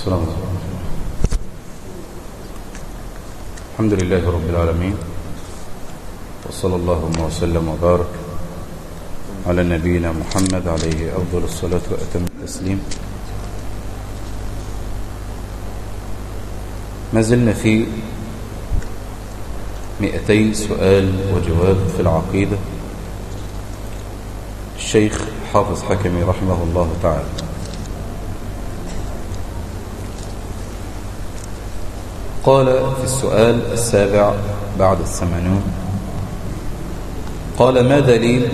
السلام. عليكم الحمد لله رب العالمين وصلى اللهم وسلم وبارك على نبينا محمد عليه أفضل الصلاة وأتم التسليم. ما زلنا في مئتي سؤال وجواب في العقيدة. الشيخ حافظ حكمي رحمه الله تعالى. قال في السؤال السابع بعد الثمانون قال ما دليل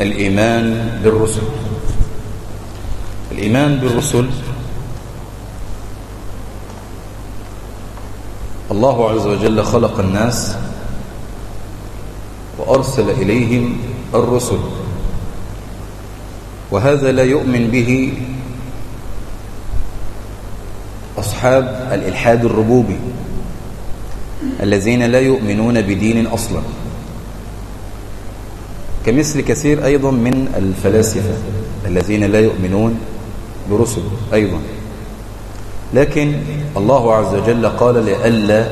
الإيمان بالرسل؟ الإيمان بالرسل الله عز وجل خلق الناس وأرسل إليهم الرسل وهذا لا يؤمن به أصحاب الإلحاد الربوبي الذين لا يؤمنون بدين أصلا. كمثل كثير أيضا من الفلاسفة الذين لا يؤمنون برسل أيضا. لكن الله عز وجل قال لئلا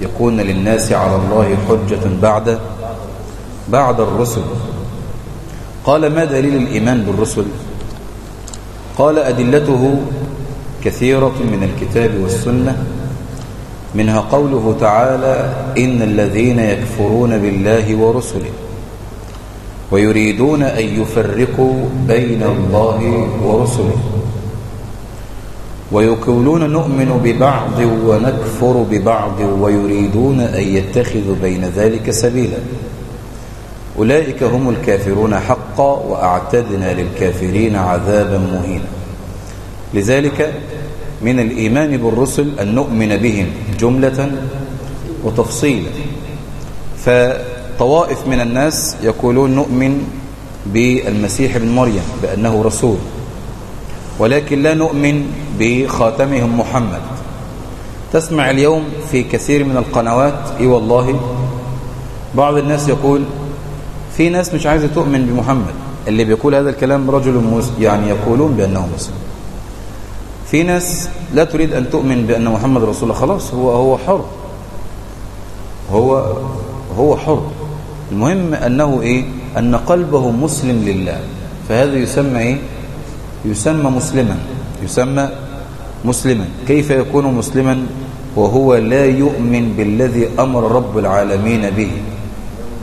يكون للناس على الله حجة بعد بعد الرسل. قال ما دليل الإيمان بالرسل؟ قال أدلته كثيرة من الكتاب والسنة منها قوله تعالى إن الذين يكفرون بالله ورسله ويريدون أن يفرقوا بين الله ورسله ويقولون نؤمن ببعض ونكفر ببعض ويريدون أن يتخذوا بين ذلك سبيلا. أولئك هم الكافرون حقا وأعتدنا للكافرين عذابا مهينا. لذلك من الإيمان بالرسل أن نؤمن بهم جملة وتفصيلا. فطوائف من الناس يقولون نؤمن بالمسيح ابن مريم بأنه رسول ولكن لا نؤمن بخاتمهم محمد. تسمع اليوم في كثير من القنوات إي والله بعض الناس يقول في ناس مش عايزة تؤمن بمحمد اللي بيقول هذا الكلام رجل يعني يقولون بأنه مسلم في ناس لا تريد أن تؤمن بأن محمد رسول الله خلاص هو هو حر. هو هو حر. المهم أنه إيه؟ أن قلبه مسلم لله. فهذا يسمى إيه؟ يسمى مسلما. يسمى مسلما. كيف يكون مسلما؟ وهو لا يؤمن بالذي أمر رب العالمين به.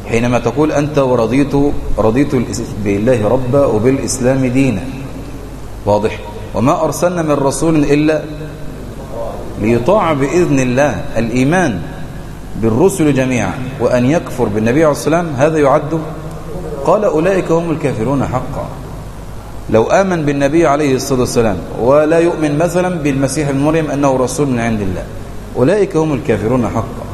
حينما تقول أنت ورضيت رضيت بالله ربا وبالإسلام دينا. واضح؟ وما أرسلنا من رسول إلا ليطاع بإذن الله الإيمان بالرسل جميعا وأن يكفر بالنبي عليه والسلام. هذا يعد قال أولئك هم الكافرون حقا. لو آمن بالنبي عليه الصلاة والسلام ولا يؤمن مثلا بالمسيح ابن مريم أنه رسول من عند الله أولئك هم الكافرون حقا.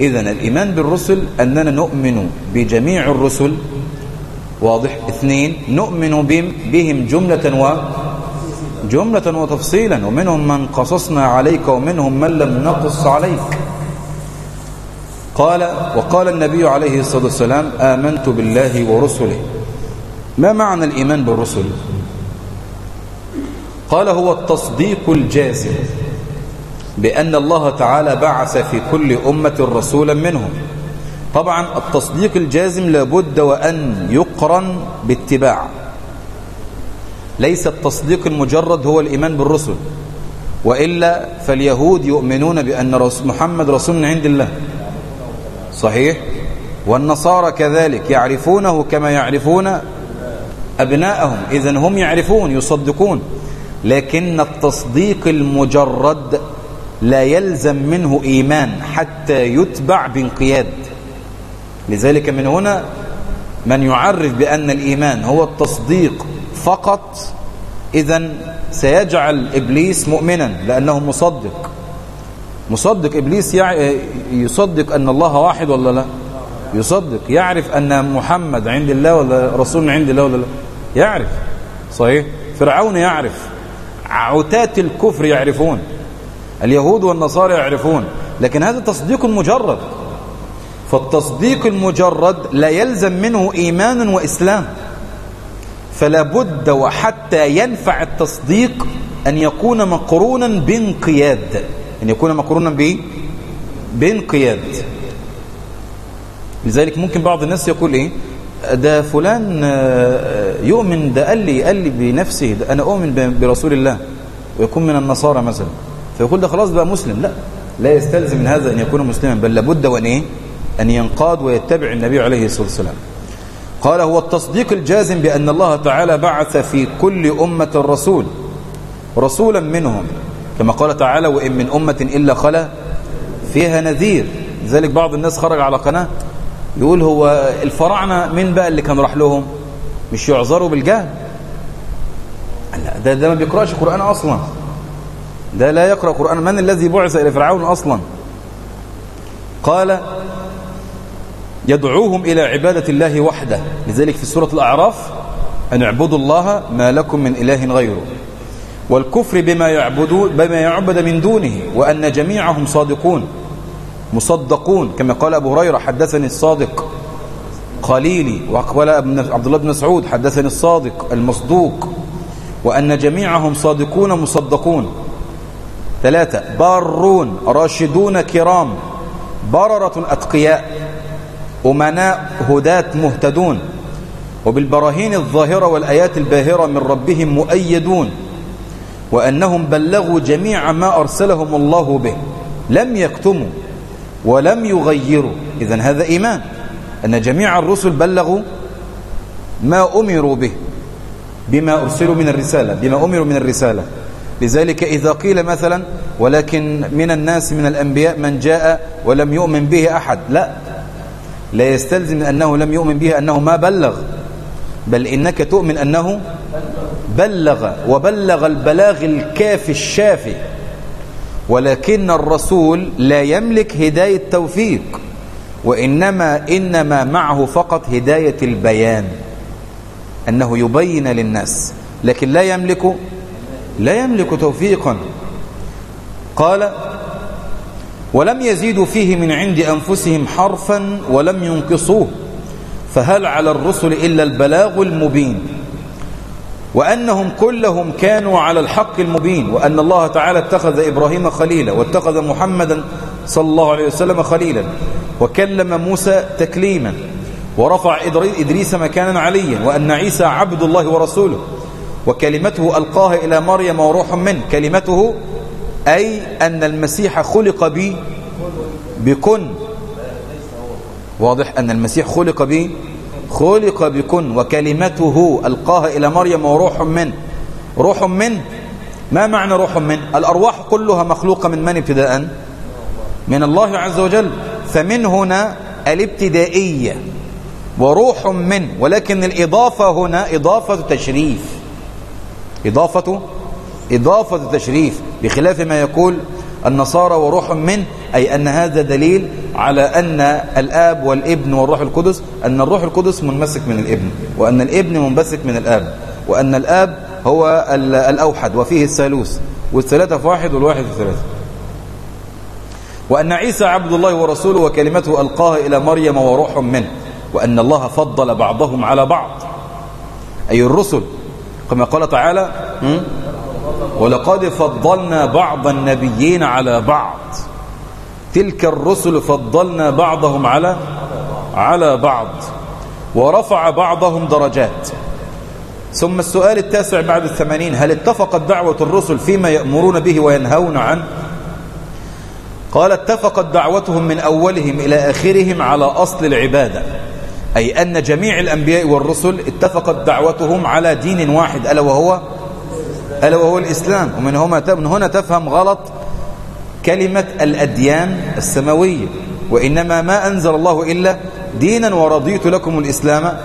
إذا الإيمان بالرسل أننا نؤمن بجميع الرسل. واضح؟ اثنين نؤمن بهم جملة و جملة وتفصيلا. ومنهم من قصصنا عليك ومنهم من لم نقص عليك. قال وقال النبي عليه الصلاة والسلام آمنت بالله ورسله. ما معنى الإيمان بالرسل؟ قال هو التصديق الجازم بأن الله تعالى بعث في كل أمة رسولا منهم. طبعا التصديق الجازم لابد وأن يقرن باتباع. ليس التصديق المجرد هو الإيمان بالرسل وإلا فاليهود يؤمنون بأن محمد رسول من عند الله. صحيح؟ والنصارى كذلك يعرفونه كما يعرفون أبناءهم إذا هم يعرفون يصدقون. لكن التصديق المجرد لا يلزم منه إيمان حتى يتبع بانقياد. لذلك من هنا من يعرف بأن الإيمان هو التصديق فقط إذا سيجعل إبليس مؤمنا لأنه مصدق. مصدق إبليس يصدق أن الله واحد ولا لا؟ يصدق. يعرف أن محمد عند الله ولا رسول عند الله ولا لا؟ يعرف. صحيح؟ فرعون يعرف. عتاة الكفر يعرفون. اليهود والنصارى يعرفون. لكن هذا تصديق مجرد. فالتصديق المجرد لا يلزم منه إيمان وإسلام. فلا بد وحتى ينفع التصديق أن يكون مقرونا بانقياد. أن يكون مقرونا بإيه؟ بانقياد. لذلك ممكن بعض الناس يقول إيه؟ ده فلان آه، يؤمن ده قال لي قال لي بنفسه ده أنا أؤمن برسول الله. ويكون من النصارى مثلا. فيقول ده خلاص بقى مسلم. لا لا يستلزم من هذا أن يكون مسلما بل لابد وأن إيه؟ أن ينقاد ويتبع النبي عليه الصلاة والسلام. قال هو التصديق الجازم بأن الله تعالى بعث في كل أمة رسول رسولا منهم كما قال تعالى وإن من أمة إلا خلا فيها نذير. لذلك بعض الناس خرج على قناة يقول هو الفراعنة من بقى اللي كان راح لهم؟ مش يعذروا بالجهل؟ ده, ده ما بيقرأش قرآن أصلا. ده لا يقرأ قرآن. من الذي بعث إلى فرعون أصلا؟ قال يدعوهم إلى عبادة الله وحده. لذلك في سورة الأعراف أن اعبدوا الله ما لكم من إله غيره. والكفر بما يعبدون بما يعبد من دونه وأن جميعهم صادقون مصدقون. كما قال أبو هريرة حدثني الصادق خليلي وقال عبد الله بن مسعود حدثني الصادق المصدوق وأن جميعهم صادقون مصدقون. ثلاثة بارون راشدون كرام بررة أتقياء. أمناء هداة مهتدون وبالبراهين الظاهرة والآيات الباهرة من ربهم مؤيدون وأنهم بلغوا جميع ما أرسلهم الله به لم يكتموا ولم يغيروا. إذن هذا إيمان أن جميع الرسل بلغوا ما أمروا به بما أرسلوا من الرسالة بما أمروا من الرسالة. لذلك إذا قيل مثلا ولكن من الناس من الأنبياء من جاء ولم يؤمن به أحد. لا لا يستلزم أنه لم يؤمن به أنه ما بلغ بل إنك تؤمن أنه بلغ وبلغ البلاغ الكافي الشافي. ولكن الرسول لا يملك هداية توفيق وإنما إنما معه فقط هداية البيان أنه يبين للناس. لكن لا يملك لا يملك توفيقا. قال ولم يزيدوا فيه من عند أنفسهم حرفا ولم ينقصوه فهل على الرسل إلا البلاغ المبين؟ وأنهم كلهم كانوا على الحق المبين وأن الله تعالى اتخذ إبراهيم خليلا واتخذ محمدا صلى الله عليه وسلم خليلا وكلم موسى تكليما ورفع إدريس مكانا عليا وأن عيسى عبد الله ورسوله وكلمته ألقاها إلى مريم وروح منه كلمته أي أن المسيح خلق بي بكن. واضح أن المسيح خلق بي خلق بكن وكلمته ألقاها إلى مريم وروح منه روح منه ما معنى روح منه الأرواح كلها مخلوقة من من ابتداء؟ من الله عز وجل. فمن هنا الابتدائية. وروح من ولكن الإضافة هنا إضافة تشريف. إضافة إضافة تشريف بخلاف ما يقول النصارى وروح من أي أن هذا دليل على أن الآب والابن والروح القدس أن الروح القدس منمسك من الابن وأن الابن منبسك من الآب وأن الآب هو الأوحد وفيه الثالوث والثلاثة في واحد والواحد في ثلاثة. وأن عيسى عبد الله ورسوله وكلمته ألقاها إلى مريم وروح منه وأن الله فضل بعضهم على بعض. أي الرسل كما قال تعالى ولقد فضلنا بعض النبيين على بعض. تلك الرسل فضلنا بعضهم على على بعض ورفع بعضهم درجات. ثم السؤال التاسع بعد الثمانين هل اتفقت دعوة الرسل فيما يأمرون به وينهون عنه قال اتفقت دعوتهم من أولهم إلى آخرهم على أصل العبادة أي أن جميع الأنبياء والرسل اتفقت دعوتهم على دين واحد ألا وهو ألا وهو الإسلام. ومن من هنا تفهم غلط كلمة الأديان السماوية. وإنما ما أنزل الله إلا دينا ورضيت لكم الإسلام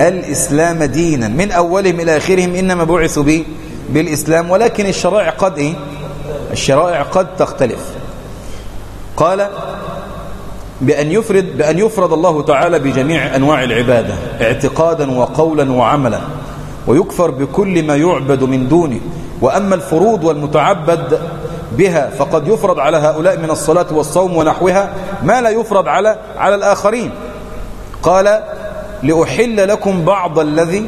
الإسلام دينا. من أولهم إلى آخرهم إنما بعثوا به بالإسلام. ولكن الشرائع قد إيه؟ الشرائع قد تختلف. قال بأن يفرد, بأن يفرد الله تعالى بجميع أنواع العبادة اعتقادا وقولا وعملا. ويكفر بكل ما يعبد من دونه. وأما الفروض والمتعبد بها فقد يفرض على هؤلاء من الصلاة والصوم ونحوها ما لا يفرض على على الآخرين. قال لأحل لكم بعض الذي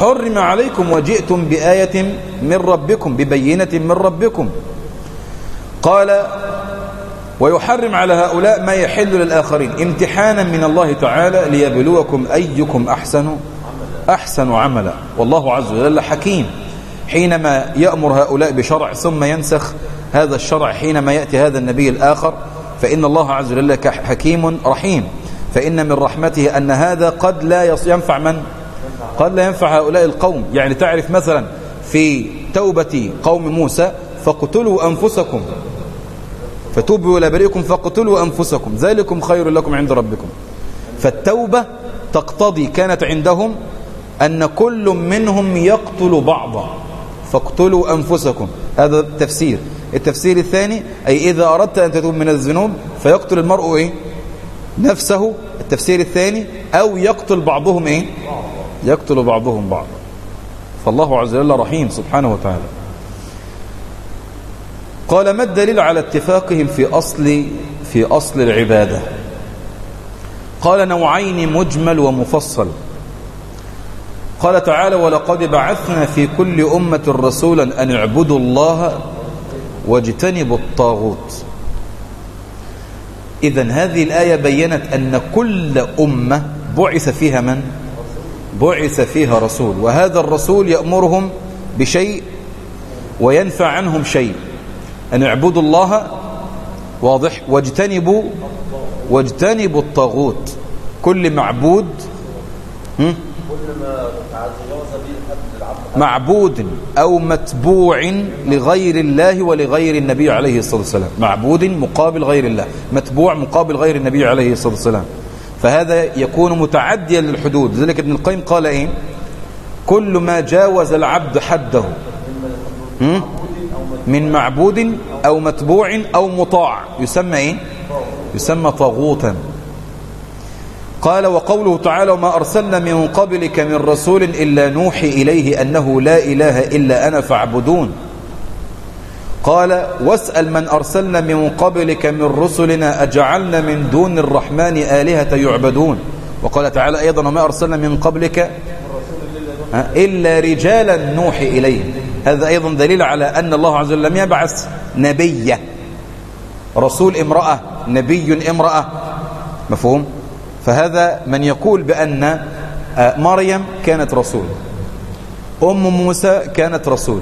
حرم عليكم وجئتم بآية من ربكم ببينة من ربكم. قال ويحرم على هؤلاء ما يحل للآخرين. امتحانا من الله تعالى ليبلوكم أيكم أحسن أحسن عملا. والله عز وجل حكيم. حينما يأمر هؤلاء بشرع ثم ينسخ هذا الشرع حينما يأتي هذا النبي الآخر فإن الله عز وجل حكيم رحيم. فإن من رحمته أن هذا قد لا ينفع من؟ قد لا ينفع هؤلاء القوم. يعني تعرف مثلا في توبة قوم موسى فاقتلوا أنفسكم. فتوبوا إلى بريئكم فاقتلوا أنفسكم. ذلكم خير لكم عند ربكم. فالتوبة تقتضي كانت عندهم أن كل منهم يقتل بعضا. فاقتلوا أنفسكم. هذا التفسير التفسير الثاني أي إذا أردت أن تتوب من الذنوب فيقتل المرء إيه؟ نفسه. التفسير الثاني أو يقتل بعضهم إيه؟ يقتل بعضهم بعض فالله عز وجل رحيم سبحانه وتعالى. قال ما الدليل على اتفاقهم في أصل في أصل العبادة؟ قال نوعين مجمل ومفصل. قال تعالى ولقد بعثنا في كل أمة رسولا أن اعبدوا الله واجتنبوا الطاغوت. إذا هذه الآية بينت أن كل أمة بعث فيها من؟ بعث فيها رسول. وهذا الرسول يأمرهم بشيء وينفع عنهم شيء أن اعبدوا الله واضح واجتنبوا واجتنبوا الطاغوت. كل معبود معبود أو متبوع لغير الله ولغير النبي عليه الصلاة والسلام. معبود مقابل غير الله متبوع مقابل غير النبي عليه الصلاة والسلام. فهذا يكون متعديا للحدود. لذلك ابن القيم قال إيه؟ كل ما جاوز العبد حده. من معبود أو متبوع أو مطاع. يسمى إيه؟ يسمى طاغوتا. قال وقوله تعالى وما أرسلنا من قبلك من رسول إلا نوحي إليه أنه لا إله إلا أنا فاعبدون. قال واسأل من أرسلنا من قبلك من رسلنا أجعلنا من دون الرحمن آلهة يعبدون. وقال تعالى أيضا وما أرسلنا من قبلك إلا رجالا نوحي إليهم. هذا أيضا دليل على أن الله عز وجل لم يبعث نبيا. رسول امرأة نبي امرأة. مفهوم؟ فهذا من يقول بأن آه، مريم كانت رسول. أم موسى كانت رسول.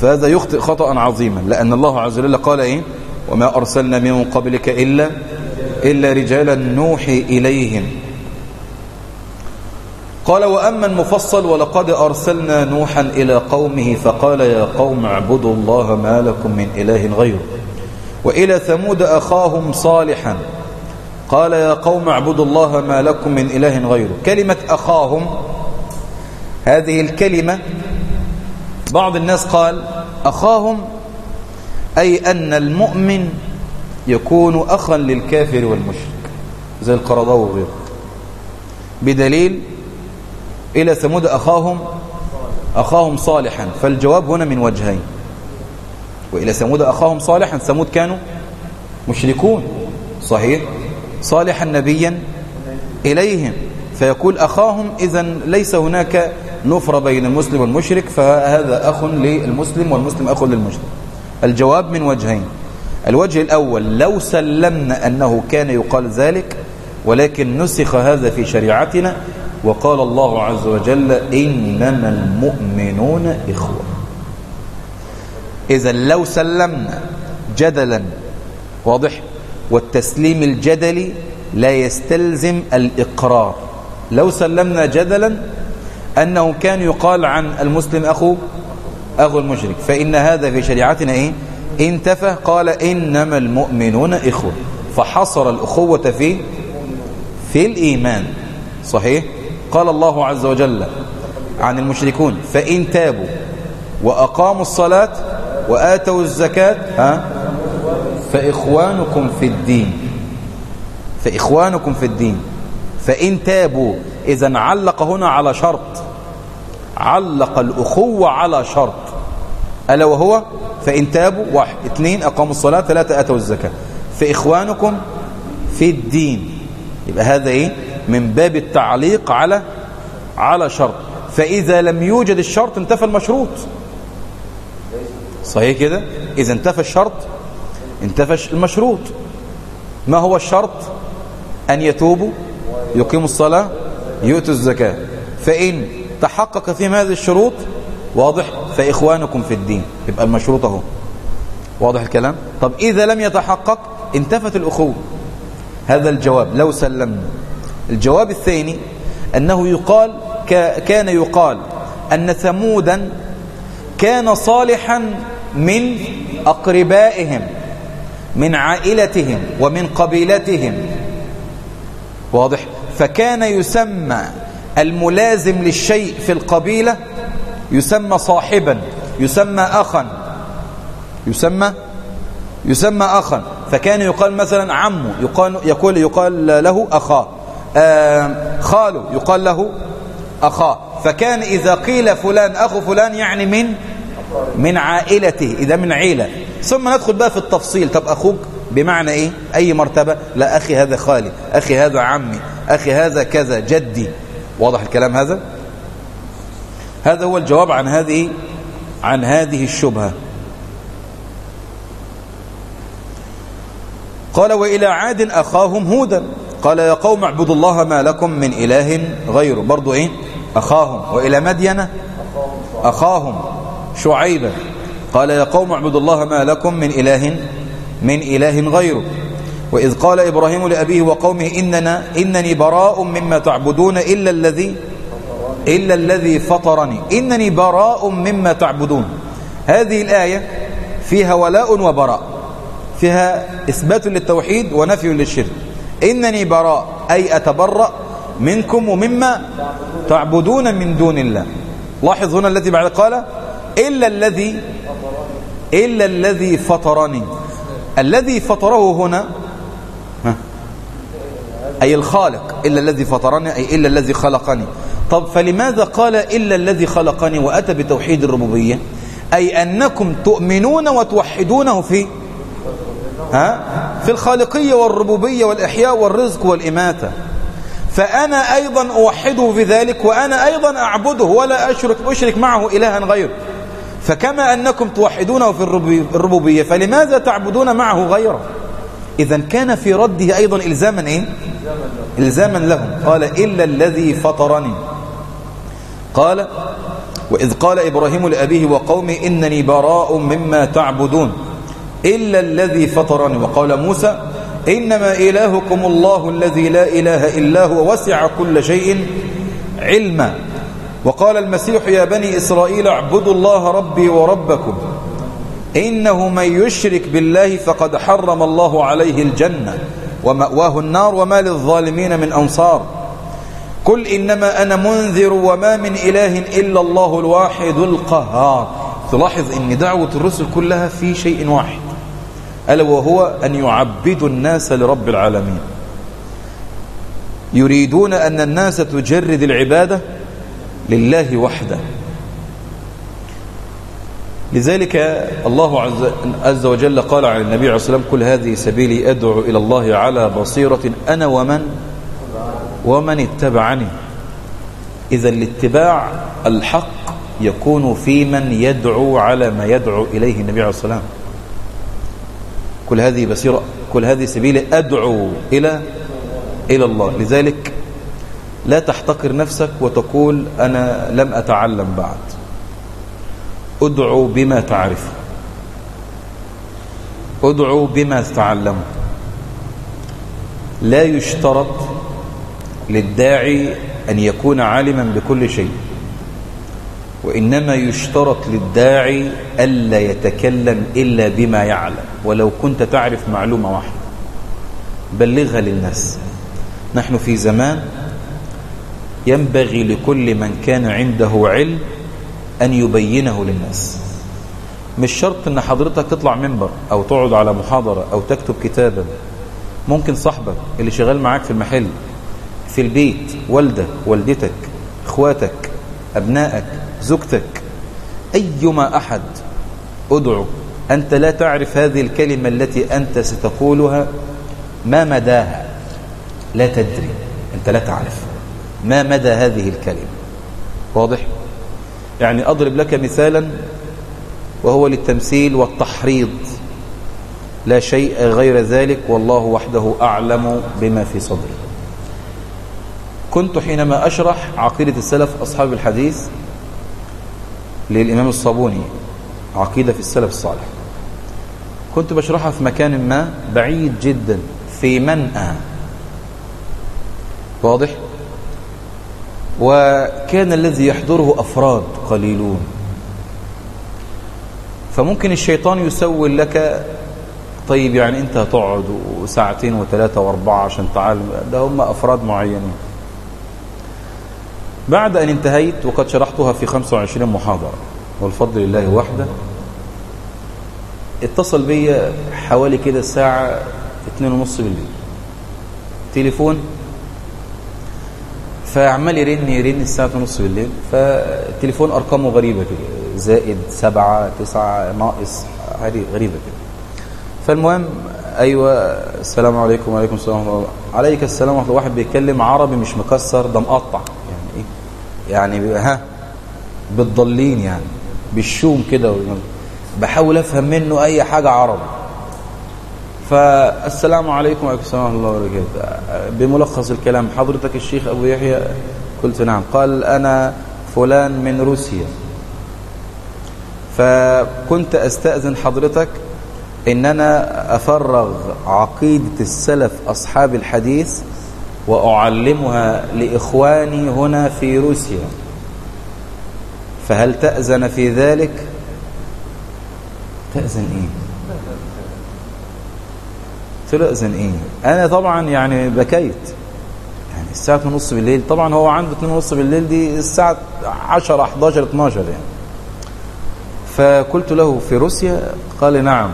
فهذا يخطئ خطأ عظيما لأن الله عز وجل قال إيه؟ وما أرسلنا من قبلك إلا إلا رجالا نوحي إليهم. قال وأما المفصل ولقد أرسلنا نوحا إلى قومه فقال يا قوم اعبدوا الله ما لكم من إله غيره. وإلى ثمود أخاهم صالحا. قال يا قوم اعبدوا الله ما لكم من إله غيره. كلمة أخاهم هذه الكلمة بعض الناس قال أخاهم أي أن المؤمن يكون أخا للكافر والمشرك زي القرضاوي وغيره. بدليل إلى ثمود أخاهم أخاهم صالحا فالجواب هنا من وجهين. وإلى ثمود أخاهم صالحا ثمود كانوا مشركون صحيح؟ صالحا نبيا إليهم. فيقول أخاهم إذا ليس هناك نفر بين المسلم والمشرك فهذا أخ للمسلم والمسلم أخ للمشرك. الجواب من وجهين. الوجه الأول لو سلمنا أنه كان يقال ذلك ولكن نسخ هذا في شريعتنا وقال الله عز وجل إنما المؤمنون إخوة. إذا لو سلمنا جدلا واضح؟ والتسليم الجدلي لا يستلزم الإقرار. لو سلمنا جدلا أنه كان يقال عن المسلم أخو أخو المشرك فإن هذا في شريعتنا إيه؟ انتفى قال إنما المؤمنون إخوة. فحصر الأخوة في في الإيمان. صحيح؟ قال الله عز وجل عن المشركون فإن تابوا وأقاموا الصلاة وآتوا الزكاة ها؟ فإخوانكم في الدين. فإخوانكم في الدين. فإن تابوا إذا علق هنا على شرط. علق الأخوة على شرط. ألا وهو؟ فإن تابوا واحد اثنين أقاموا الصلاة ثلاثة أتوا الزكاة. فإخوانكم في الدين. يبقى هذا إيه؟ من باب التعليق على على شرط. فإذا لم يوجد الشرط انتفى المشروط. صحيح كده؟ إذا انتفى الشرط انتفى المشروط. ما هو الشرط؟ أن يتوبوا يقيموا الصلاة يؤتوا الزكاة. فإن تحقق فيهم هذه الشروط واضح فإخوانكم في الدين. يبقى المشروط أهو. واضح الكلام؟ طب إذا لم يتحقق انتفت الأخوة. هذا الجواب. لو سلمنا. الجواب الثاني أنه يقال كان يقال أن ثمودا كان صالحا من أقربائهم. من عائلتهم ومن قبيلتهم. واضح؟ فكان يسمى الملازم للشيء في القبيلة يسمى صاحبا يسمى أخا يسمى يسمى أخا. فكان يقال مثلا عمه يقال يقول يقال له أخاه. خاله يقال له أخاه. فكان إذا قيل فلان أخو فلان يعني من من عائلته إذا من عيلة. ثم ندخل بقى في التفصيل. طب أخوك بمعنى إيه؟ أي مرتبة؟ لا أخي هذا خالي أخي هذا عمي أخي هذا كذا جدي. واضح الكلام هذا؟ هذا هو الجواب عن هذه عن هذه الشبهة. قال وإلى عاد أخاهم هودا. قال يا قوم اعبدوا الله ما لكم من إله غيره. برضو إيه؟ أخاهم. وإلى مدين أخاهم. شعيبا قال يا قوم اعبدوا الله ما لكم من إله من إله غيره. وإذ قال إبراهيم لأبيه وقومه إننا إنني براء مما تعبدون إلا الذي إلا الذي فطرني. إنني براء مما تعبدون. هذه الآية فيها ولاء وبراء. فيها إثبات للتوحيد ونفي للشرك. إنني براء أي أتبرأ منكم ومما تعبدون من دون الله. لاحظ هنا الذي بعد قال إلا الذي إلا الذي فطرني. الذي فطره هنا أي الخالق إلا الذي فطرني أي إلا الذي خلقني. طب فلماذا قال إلا الذي خلقني وأتى بتوحيد الربوبية؟ أي أنكم تؤمنون وتوحدونه في ها في الخالقية والربوبية والإحياء والرزق والإماتة. فأنا أيضا أوحده في ذلك وأنا أيضا أعبده ولا أشرك, أشرك معه إلها غيره. فكما أنكم توحدونه في الربوبية فلماذا تعبدون معه غيره؟ إذا كان في رده أيضا إلزاما إيه؟ إلزاما لهم. قال إلا الذي فطرني. قال وإذ قال إبراهيم لأبيه وقومه إنني براء مما تعبدون. إلا الذي فطرني. وقال موسى إنما إلهكم الله الذي لا إله إلا هو وسع كل شيء علما. وقال المسيح يا بني إسرائيل اعبدوا الله ربي وربكم إنه من يشرك بالله فقد حرم الله عليه الجنة ومأواه النار وما للظالمين من أنصار قل إنما أنا منذر وما من إله إلا الله الواحد القهار تلاحظ أن دعوة الرسل كلها في شيء واحد ألا وهو أن يعبدوا الناس لرب العالمين. يريدون أن الناس تجرد العبادة لله وحده. لذلك الله عز وجل قال عن النبي عليه الصلاة والسلام كل هذه سبيلي أدعو إلى الله على بصيرة أنا ومن ومن اتبعني. إذا الاتباع الحق يكون في من يدعو على ما يدعو إليه النبي عليه الصلاة والسلام. كل هذه بصيرة كل هذه سبيلي أدعو إلى إلى الله. لذلك لا تحتقر نفسك وتقول أنا لم أتعلم بعد. أدعو بما تعرف. أدعو بما تتعلم لا يشترط للداعي أن يكون عالما بكل شيء وإنما يشترط للداعي ألا يتكلم إلا بما يعلم. ولو كنت تعرف معلومة واحدة بلغها للناس. نحن في زمان ينبغي لكل من كان عنده علم أن يبينه للناس. مش شرط أن حضرتك تطلع منبر أو تقعد على محاضرة أو تكتب كتابا ممكن صاحبك اللي شغال معاك في المحل في البيت والدك والدتك إخواتك أبنائك زوجتك أيما أحد ادعو. أنت لا تعرف هذه الكلمة التي أنت ستقولها ما مداها. لا تدري. أنت لا تعرف. ما مدى هذه الكلمة؟ واضح؟ يعني أضرب لك مثالا وهو للتمثيل والتحريض. لا شيء غير ذلك والله وحده أعلم بما في صدري كنت حينما أشرح عقيدة السلف أصحاب الحديث للإمام الصابوني عقيدة في السلف الصالح. كنت بشرحها في مكان ما بعيد جدا في منأى. واضح؟ وكان الذي يحضره أفراد قليلون. فممكن الشيطان يسول لك طيب يعني أنت هتقعد ساعتين وثلاثة وأربعة عشان تعلم ده هم أفراد معينين. بعد أن انتهيت وقد شرحتها في 25 محاضرة والفضل لله وحده اتصل بي حوالي كده الساعة اتنين ونص بالليل. تليفون فعمال يرن يرن الساعة اتنين ونص بالليل فالتليفون أرقامه غريبة كده زائد سبعة تسعة ناقص هذه غريبة كده. فالمهم أيوة السلام عليكم وعليكم السلام الله. عليك السلام ورحمة الله. واحد بيتكلم عربي مش مكسر ده مقطع. يعني إيه؟ يعني ها بالضالين يعني بالشوم كده. بحاول أفهم منه أي حاجة عربي. فالسلام عليكم وعليكم السلام ورحمة الله وبركاته. بملخص الكلام حضرتك الشيخ أبو يحيى؟ قلت نعم. قال أنا فلان من روسيا. فكنت أستأذن حضرتك ان أنا أفرغ عقيدة السلف أصحاب الحديث وأعلمها لإخواني هنا في روسيا. فهل تأذن في ذلك؟ تأذن إيه؟ قلت له اذن إيه أنا طبعا يعني بكيت. يعني الساعة 2 ونص بالليل طبعا هو عنده 2 ونص بالليل دي الساعة 10 11 12 يعني. فقلت له في روسيا؟ قال نعم.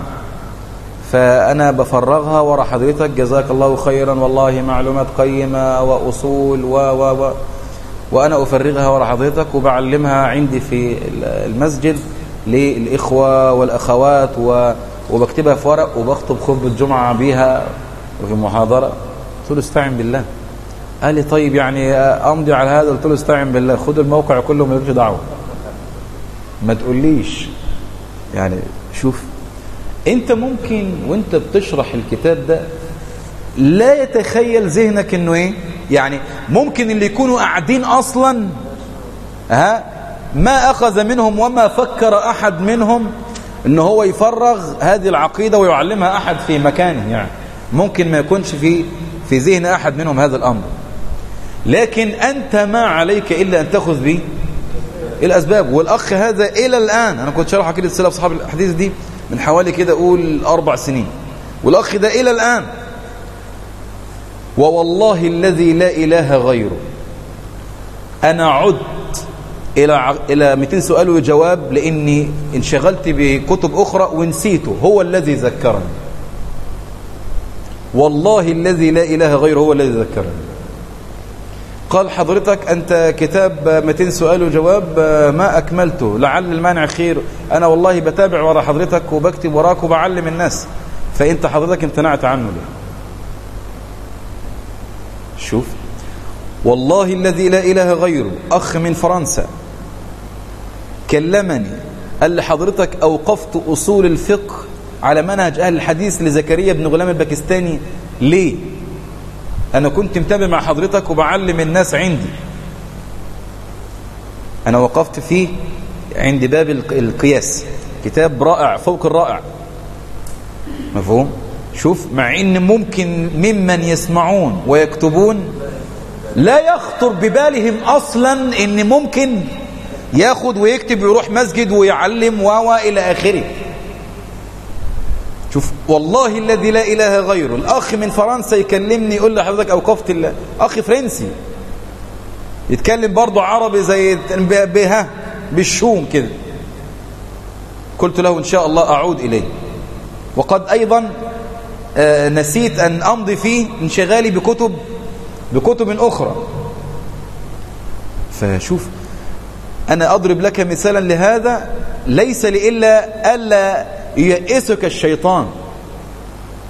فأنا بفرغها ورا حضرتك جزاك الله خيرا والله معلومات قيمة وأصول و و و. وأنا أفرغها ورا حضرتك وبعلمها عندي في المسجد للإخوة والأخوات و وبكتبها في ورق وبخطب خطبة الجمعة بيها وفي محاضرة. قلت له استعن بالله. قال لي طيب يعني أمضي على هذا. قلت له استعن بالله. خد الموقع كله مالكش دعوة. ما تقوليش. يعني شوف أنت ممكن وأنت بتشرح الكتاب ده لا يتخيل ذهنك إنه إيه؟ يعني ممكن اللي يكونوا قاعدين أصلا ها ما أخذ منهم وما فكر أحد منهم ان هو يفرغ هذه العقيدة ويعلمها أحد في مكانه يعني ممكن ما يكونش في في ذهن أحد منهم هذا الأمر. لكن أنت ما عليك إلا أن تأخذ به الأسباب. والأخ هذا إلى الآن أنا كنت شرح عقيده السلف أصحاب الحديث دي من حوالي كده أقول أربع سنين. والأخ ده إلى الآن. ووالله الذي لا إله غيره. أنا عدت إلى إلى 200 سؤال وجواب لإني انشغلت بكتب أخرى ونسيته. هو الذي ذكرني. والله الذي لا إله غيره هو الذي ذكرني. قال حضرتك أنت كتاب 200 سؤال وجواب ما أكملته. لعل المانع خير. أنا والله بتابع ورا حضرتك وبكتب وراك وبعلم الناس. فأنت حضرتك امتنعت عنه ليه شوف. والله الذي لا إله غيره أخ من فرنسا. كلمني قال لي حضرتك أوقفت أصول الفقه على منهج أهل الحديث لزكريا بن غلام الباكستاني. ليه؟ أنا كنت متابع مع حضرتك وبعلم الناس عندي. أنا وقفت فيه عند باب القياس كتاب رائع فوق الرائع. مفهوم؟ شوف مع إن ممكن ممن يسمعون ويكتبون لا يخطر ببالهم أصلا إن ممكن ياخد ويكتب ويروح مسجد ويعلم و إلى آخره. شوف والله الذي لا إله غيره. الأخ من فرنسا يكلمني يقول لي حضرتك أوقفت الله أخ فرنسي. يتكلم برضه عربي زي بها بالشوم كده. قلت له إن شاء الله أعود إليه. وقد أيضا نسيت أن أمضي فيه انشغالي بكتب بكتب أخرى. فشوف أنا أضرب لك مثالا لهذا ليس لإلا ألا يئسك الشيطان.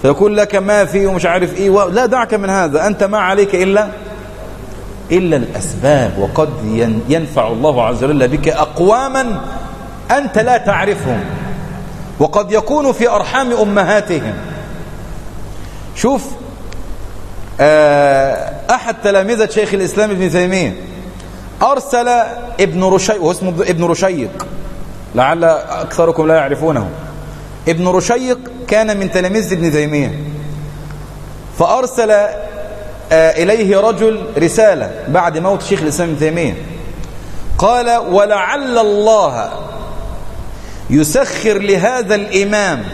فيقول لك ما في ومش عارف إيه و... لا دعك من هذا أنت ما عليك إلا إلا الأسباب وقد ينفع الله عز وجل بك أقواما أنت لا تعرفهم. وقد يكون في أرحام أمهاتهم. شوف آه، أحد تلامذة شيخ الإسلام ابن تيمية أرسل ابن رشيق وهو اسمه ابن رشيق. لعل أكثركم لا يعرفونه. ابن رشيق كان من تلاميذ ابن تيمية. فأرسل آه، إليه رجل رسالة بعد موت شيخ الإسلام ابن تيمية. قال ولعل الله يسخر لهذا الإمام.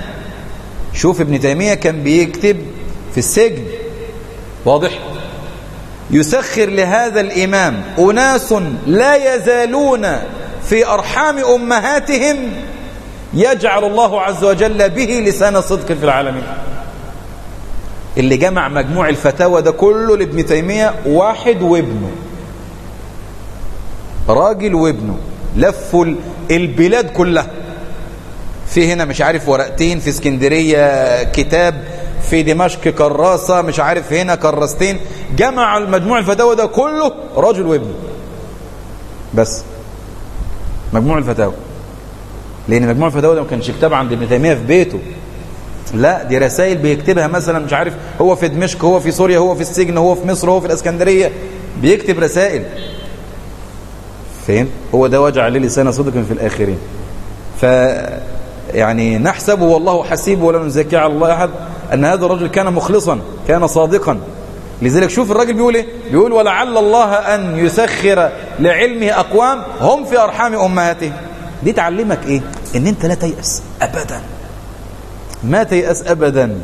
شوف ابن تيمية كان بيكتب في السجن. واضح؟ يسخر لهذا الإمام أناس لا يزالون في أرحام أمهاتهم يجعل الله عز وجل به لسان صدق في العالمين. اللي جمع مجموع الفتاوى ده كله لابن تيمية واحد وابنه. راجل وابنه. لفوا البلاد كلها. في هنا مش عارف ورقتين في اسكندرية كتاب في دمشق كراسة مش عارف هنا كراستين جمع المجموع الفتاوى ده كله رجل وابنه بس. مجموع الفتاوى. لأن مجموع الفتاوى ده ما كانش كتاب عند ابن تيمية في بيته. لا دي رسائل بيكتبها مثلا مش عارف هو في دمشق هو في سوريا هو في السجن هو في مصر هو في الإسكندرية. بيكتب رسائل. فين؟ هو ده وجع لسان صدق في الآخرين. ف يعني نحسبه والله حسيبه ولا نزكي على الله أحد. أن هذا الرجل كان مخلصا كان صادقا. لذلك شوف الراجل بيقول إيه؟ بيقول ولعل الله أن يسخر لعلمه أقوام هم في أرحام امهاتهم دي تعلمك إيه؟ إن أنت لا تيأس ابدا. ما تيأس ابدا.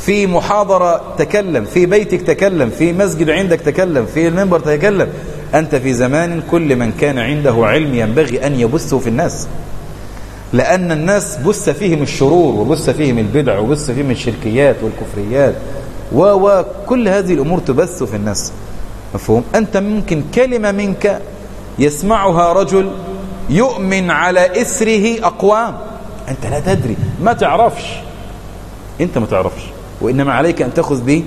في محاضرة تكلم في بيتك تكلم في مسجد عندك تكلم في المنبر تكلم. أنت في زمان كل من كان عنده علم ينبغي أن يبثه في الناس. لأن الناس بث فيهم الشرور وبث فيهم البدع وبث فيهم الشركيات والكفريات وكل هذه الأمور تبث في الناس. مفهوم؟ أنت ممكن كلمة منك يسمعها رجل يؤمن على إسره أقوام. أنت لا تدري ما تعرفش. أنت ما تعرفش وإنما عليك أن تأخذ به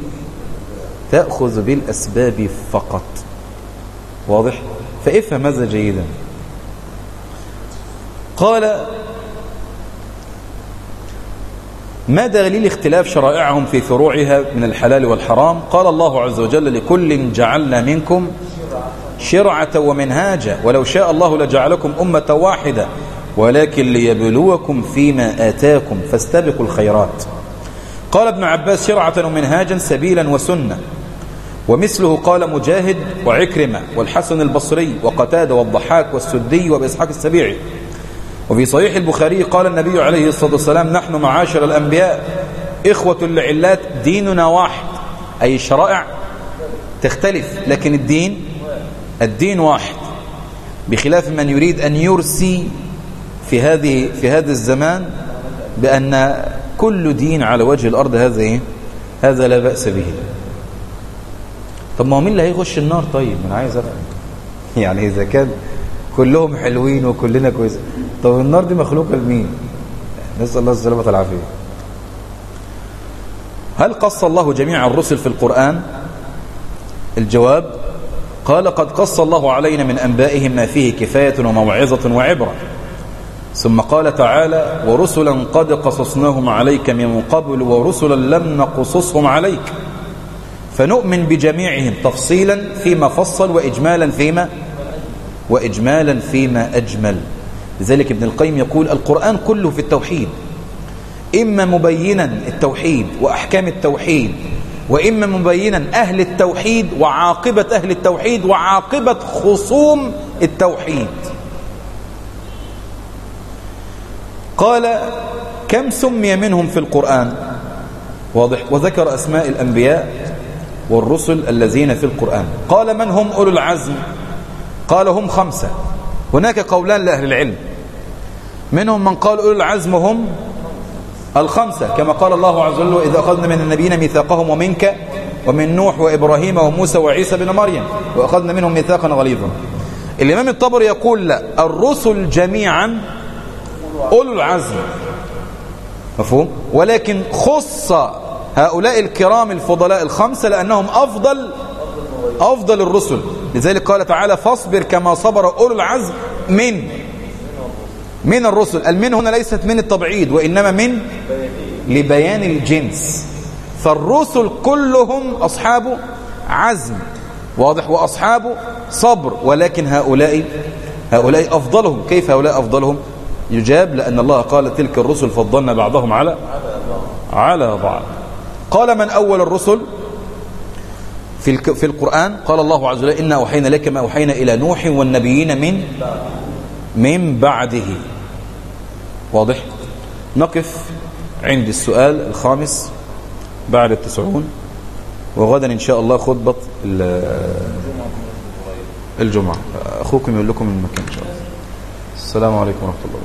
تأخذ بالأسباب فقط. واضح؟ فافهم هذا جيدا. قال ما دليل اختلاف شرائعهم في فروعها من الحلال والحرام؟ قال الله عز وجل لكل جعلنا منكم شرعة ومنهاجا ولو شاء الله لجعلكم أمة واحدة ولكن ليبلوكم فيما آتاكم فاستبقوا الخيرات. قال ابن عباس شرعة ومنهاجا سبيلا وسنة. ومثله قال مجاهد وعكرمة والحسن البصري وقتادة والضحاك والسدي وبإسحاق السبيعي. وفي صحيح البخاري قال النبي عليه الصلاة والسلام نحن معاشر الأنبياء إخوة لعلات ديننا واحد. أي الشرائع تختلف لكن الدين الدين واحد. بخلاف من يريد أن يرسي في هذه في هذا الزمان بأن كل دين على وجه الأرض هذا إيه؟ هذا لا بأس به. طب ما هو مين اللي هيخش النار طيب؟ من عايز أفهم. يعني إذا كان كلهم حلوين وكلنا كويسين طب النار دي مخلوقة لمين؟ نسأل الله السلامة والعافية. هل قص الله جميع الرسل في القرآن؟ الجواب قال قد قص الله علينا من أنبائهم ما فيه كفاية وموعظة وعبرة. ثم قال تعالى ورسلا قد قصصناهم عليك من قبل ورسلا لم نقصصهم عليك. فنؤمن بجميعهم تفصيلا فيما فصل وإجمالا فيما وإجمالا فيما أجمل. لذلك ابن القيم يقول القرآن كله في التوحيد. إما مبينا التوحيد وأحكام التوحيد وإما مبينا أهل التوحيد وعاقبة أهل التوحيد وعاقبة خصوم التوحيد. قال كم سمي منهم في القرآن؟ واضح. وذكر أسماء الأنبياء والرسل الذين في القرآن. قال من هم أولو العزم؟ قال هم خمسة. هناك قولان لأهل العلم. منهم من قال أولو العزم هم الخمسة كما قال الله عز وجل إذا أخذنا من النبيين ميثاقهم ومنك ومن نوح وإبراهيم وموسى وعيسى بن مريم وأخذنا منهم ميثاقا غليظا. الإمام الطبري يقول لا الرسل جميعا أولو العزم. مفهوم؟ ولكن خص هؤلاء الكرام الفضلاء الخمسة لأنهم أفضل أفضل الرسل. لذلك قال تعالى فاصبر كما صبر أولو العزم من من الرسل. المن هنا ليست من التبعيد وإنما من لبيان الجنس. فالرسل كلهم أصحاب عزم واضح؟ وأصحاب صبر. ولكن هؤلاء هؤلاء أفضلهم. كيف هؤلاء أفضلهم؟ يجاب لأن الله قال تلك الرسل فضلنا بعضهم على على بعض. قال من أول الرسل؟ في في القرآن قال الله عز وجل إنا أوحينا لك ما أوحينا إلى نوح والنبيين من من بعده. واضح؟ نقف عند السؤال الخامس بعد التسعون وغدا إن شاء الله خطبة الجمعة. أخوكم يقول لكم المكان إن شاء الله. السلام عليكم ورحمة الله.